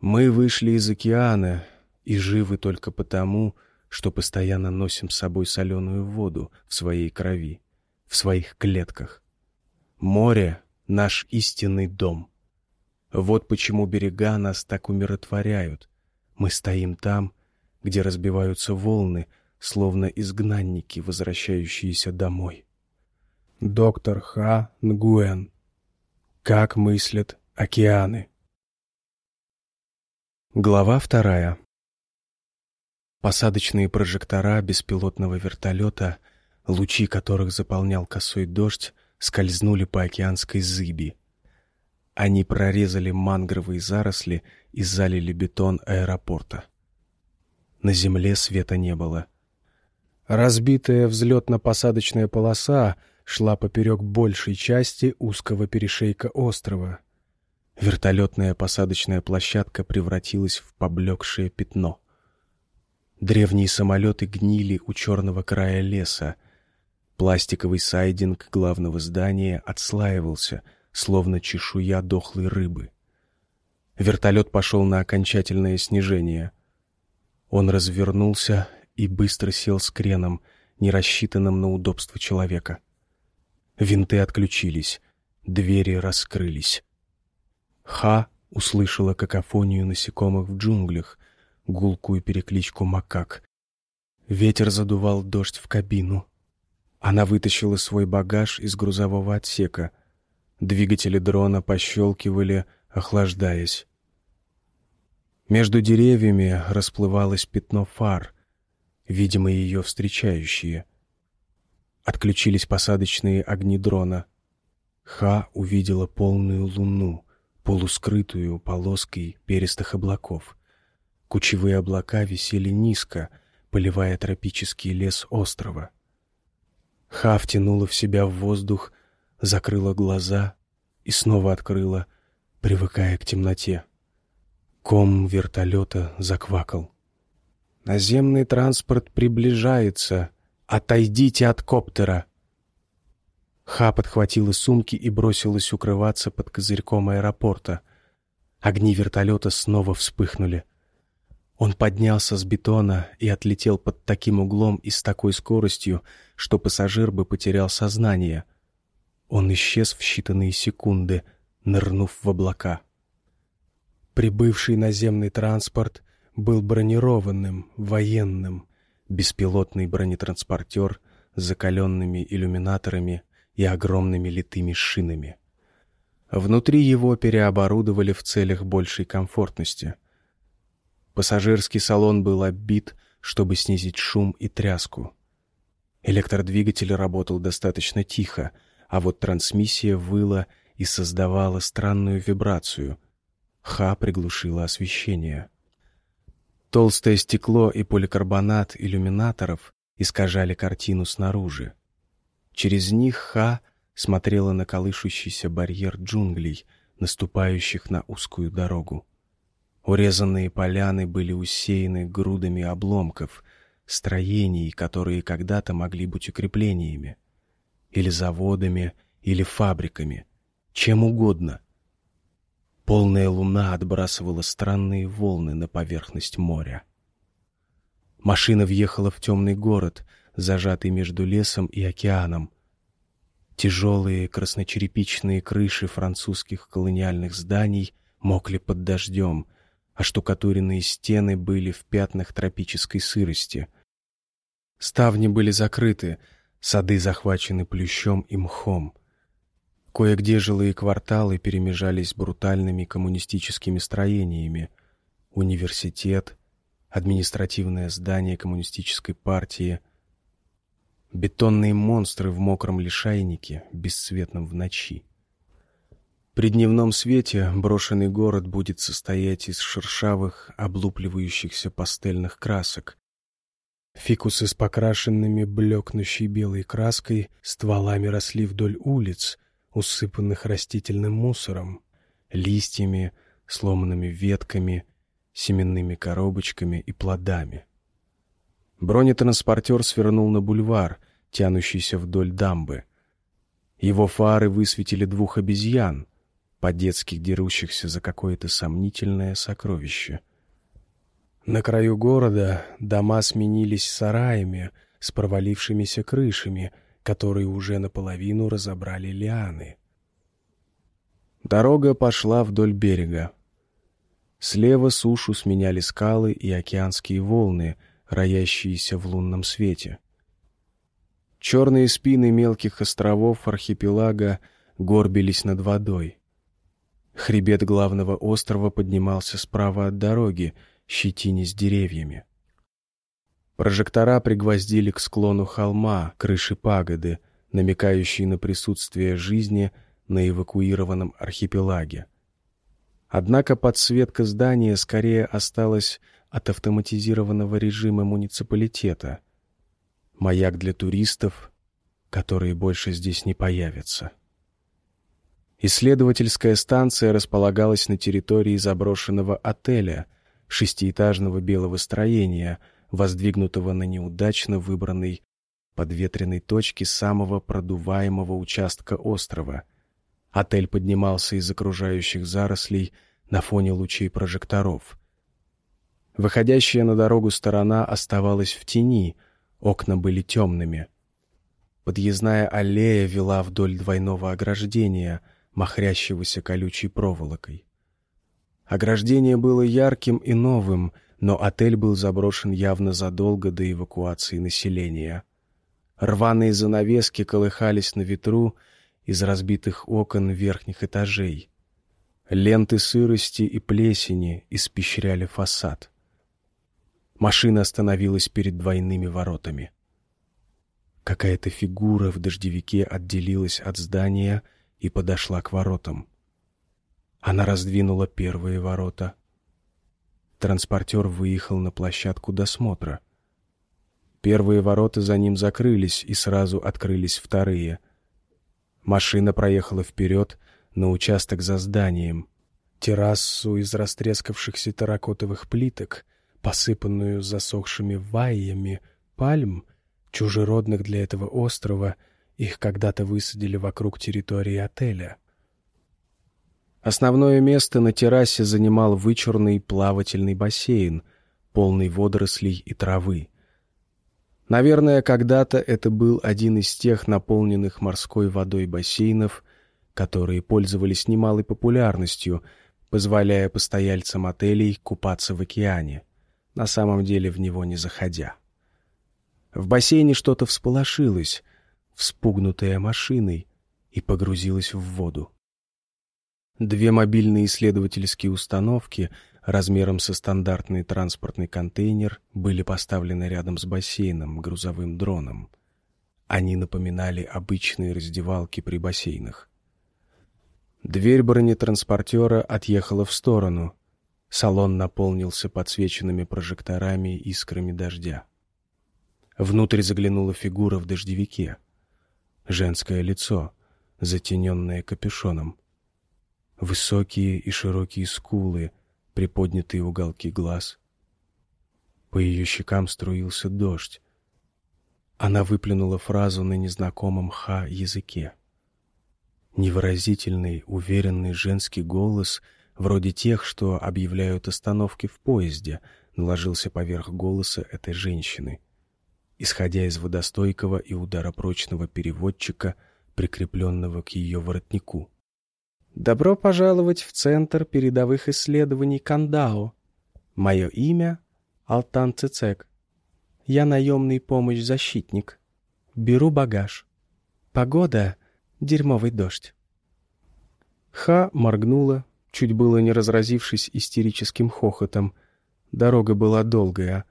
Мы вышли из океана и живы только потому, что постоянно носим с собой соленую воду в своей крови, в своих клетках. Море — наш истинный дом. Вот почему берега нас так умиротворяют. Мы стоим там, где разбиваются волны, словно изгнанники, возвращающиеся домой. Доктор Ха Нгуэн. Как мыслят океаны. Глава вторая. Посадочные прожектора беспилотного вертолета, лучи которых заполнял косой дождь, скользнули по океанской зыби. Они прорезали мангровые заросли и залили бетон аэропорта. На земле света не было. Разбитая взлетно-посадочная полоса шла поперек большей части узкого перешейка острова. Вертолетная посадочная площадка превратилась в поблекшее пятно — Древние самолеты гнили у черного края леса. Пластиковый сайдинг главного здания отслаивался, словно чешуя дохлой рыбы. Вертолет пошел на окончательное снижение. Он развернулся и быстро сел с креном, не рассчитанным на удобство человека. Винты отключились, двери раскрылись. Ха услышала какофонию насекомых в джунглях, гулкую перекличку макак. Ветер задувал дождь в кабину. Она вытащила свой багаж из грузового отсека. Двигатели дрона пощелкивали, охлаждаясь. Между деревьями расплывалось пятно фар, видимо, ее встречающие. Отключились посадочные огни дрона. Ха увидела полную луну, полускрытую полоской перистых облаков. Кучевые облака висели низко, поливая тропический лес острова. Ха втянула в себя в воздух, закрыла глаза и снова открыла, привыкая к темноте. Ком вертолета заквакал. «Наземный транспорт приближается. Отойдите от коптера!» Ха подхватила сумки и бросилась укрываться под козырьком аэропорта. Огни вертолета снова вспыхнули. Он поднялся с бетона и отлетел под таким углом и с такой скоростью, что пассажир бы потерял сознание. Он исчез в считанные секунды, нырнув в облака. Прибывший наземный транспорт был бронированным, военным, беспилотный бронетранспортер с закаленными иллюминаторами и огромными литыми шинами. Внутри его переоборудовали в целях большей комфортности — Пассажирский салон был оббит, чтобы снизить шум и тряску. Электродвигатель работал достаточно тихо, а вот трансмиссия выла и создавала странную вибрацию. Ха приглушила освещение. Толстое стекло и поликарбонат иллюминаторов искажали картину снаружи. Через них Ха смотрела на колышущийся барьер джунглей, наступающих на узкую дорогу. Урезанные поляны были усеяны грудами обломков, строений, которые когда-то могли быть укреплениями, или заводами, или фабриками, чем угодно. Полная луна отбрасывала странные волны на поверхность моря. Машина въехала в темный город, зажатый между лесом и океаном. Тяжелые красночерепичные крыши французских колониальных зданий мокли под дождем — а штукатуренные стены были в пятнах тропической сырости. Ставни были закрыты, сады захвачены плющом и мхом. Кое-где жилые кварталы перемежались брутальными коммунистическими строениями. Университет, административное здание коммунистической партии, бетонные монстры в мокром лишайнике, бесцветном в ночи. При дневном свете брошенный город будет состоять из шершавых, облупливающихся пастельных красок. Фикусы с покрашенными блекнущей белой краской стволами росли вдоль улиц, усыпанных растительным мусором, листьями, сломанными ветками, семенными коробочками и плодами. Бронетранспортер свернул на бульвар, тянущийся вдоль дамбы. Его фары высветили двух обезьян — по-детски дерущихся за какое-то сомнительное сокровище. На краю города дома сменились сараями с провалившимися крышами, которые уже наполовину разобрали лианы. Дорога пошла вдоль берега. Слева сушу сменяли скалы и океанские волны, роящиеся в лунном свете. Черные спины мелких островов архипелага горбились над водой. Хребет главного острова поднимался справа от дороги, щетинясь деревьями. Прожектора пригвоздили к склону холма крыши пагоды, намекающей на присутствие жизни на эвакуированном архипелаге. Однако подсветка здания скорее осталась от автоматизированного режима муниципалитета. Маяк для туристов, которые больше здесь не появятся. Исследовательская станция располагалась на территории заброшенного отеля, шестиэтажного белого строения — воздвигнутого на неудачно выбранной подветренной точке самого продуваемого участка острова. Отель поднимался из окружающих зарослей на фоне лучей прожекторов. Выходящая на дорогу сторона оставалась в тени, окна были темными. Подъездная аллея вела вдоль двойного ограждения, махрящегося колючей проволокой. Ограждение было ярким и новым — но отель был заброшен явно задолго до эвакуации населения. Рваные занавески колыхались на ветру из разбитых окон верхних этажей. Ленты сырости и плесени испещряли фасад. Машина остановилась перед двойными воротами. Какая-то фигура в дождевике отделилась от здания и подошла к воротам. Она раздвинула первые ворота, Транспортер выехал на площадку досмотра. Первые ворота за ним закрылись, и сразу открылись вторые. Машина проехала вперед на участок за зданием. Террасу из растрескавшихся терракотовых плиток, посыпанную засохшими ваями, пальм, чужеродных для этого острова, их когда-то высадили вокруг территории отеля — Основное место на террасе занимал вычурный плавательный бассейн, полный водорослей и травы. Наверное, когда-то это был один из тех наполненных морской водой бассейнов, которые пользовались немалой популярностью, позволяя постояльцам отелей купаться в океане, на самом деле в него не заходя. В бассейне что-то всполошилось, вспугнутое машиной, и погрузилось в воду. Две мобильные исследовательские установки размером со стандартный транспортный контейнер были поставлены рядом с бассейном грузовым дроном. Они напоминали обычные раздевалки при бассейнах. Дверь бронетранспортера отъехала в сторону. Салон наполнился подсвеченными прожекторами и искрами дождя. Внутрь заглянула фигура в дождевике. Женское лицо, затененное капюшоном. Высокие и широкие скулы, приподнятые уголки глаз. По ее щекам струился дождь. Она выплюнула фразу на незнакомом ха языке. Невыразительный, уверенный женский голос, вроде тех, что объявляют остановки в поезде, наложился поверх голоса этой женщины, исходя из водостойкого и ударопрочного переводчика, прикрепленного к ее воротнику. Добро пожаловать в Центр передовых исследований Кандао. Мое имя — Алтан Цицек. Я наемный помощь-защитник. Беру багаж. Погода — дерьмовый дождь. Ха моргнула, чуть было не разразившись истерическим хохотом. Дорога была долгая.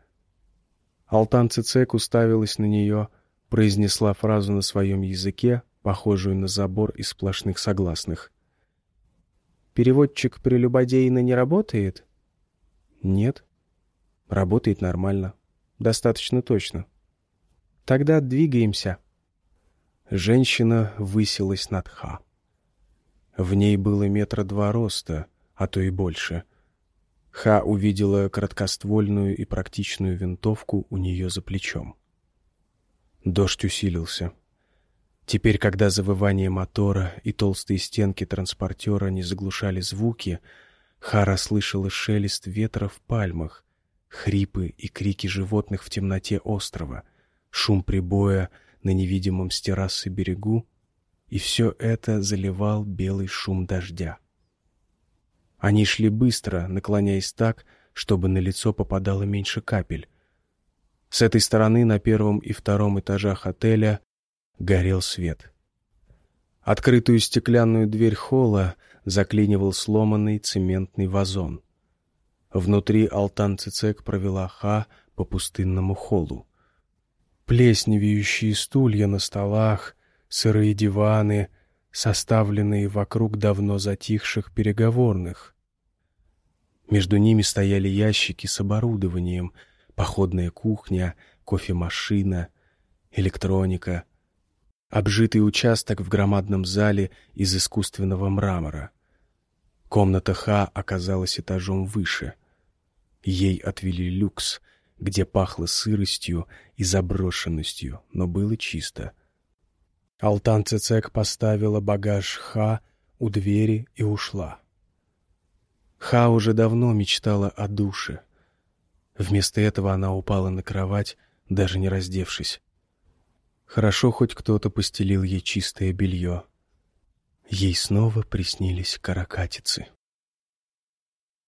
Алтан Цицек уставилась на нее, произнесла фразу на своем языке, похожую на забор из сплошных согласных — Переводчик прелюбодейно не работает? Нет. Работает нормально. Достаточно точно. Тогда двигаемся. Женщина высилась над Ха. В ней было метра два роста, а то и больше. Ха увидела краткоствольную и практичную винтовку у нее за плечом. Дождь усилился. Теперь, когда завывание мотора и толстые стенки транспортера не заглушали звуки, Хара слышала шелест ветра в пальмах, хрипы и крики животных в темноте острова, шум прибоя на невидимом с террасы берегу, и все это заливал белый шум дождя. Они шли быстро, наклоняясь так, чтобы на лицо попадало меньше капель. С этой стороны на первом и втором этажах отеля горел свет. Открытую стеклянную дверь холла заклинивал сломанный цементный вазон. Внутри Алтан Цицек провела Ха по пустынному холлу. Плесневеющие стулья на столах, сырые диваны, составленные вокруг давно затихших переговорных. Между ними стояли ящики с оборудованием, походная кухня, кофемашина, электроника — обжитый участок в громадном зале из искусственного мрамора. Комната Ха оказалась этажом выше. Ей отвели люкс, где пахло сыростью и заброшенностью, но было чисто. Алтан Цецек поставила багаж Ха у двери и ушла. Ха уже давно мечтала о душе. Вместо этого она упала на кровать, даже не раздевшись. Хорошо, хоть кто-то постелил ей чистое белье. Ей снова приснились каракатицы.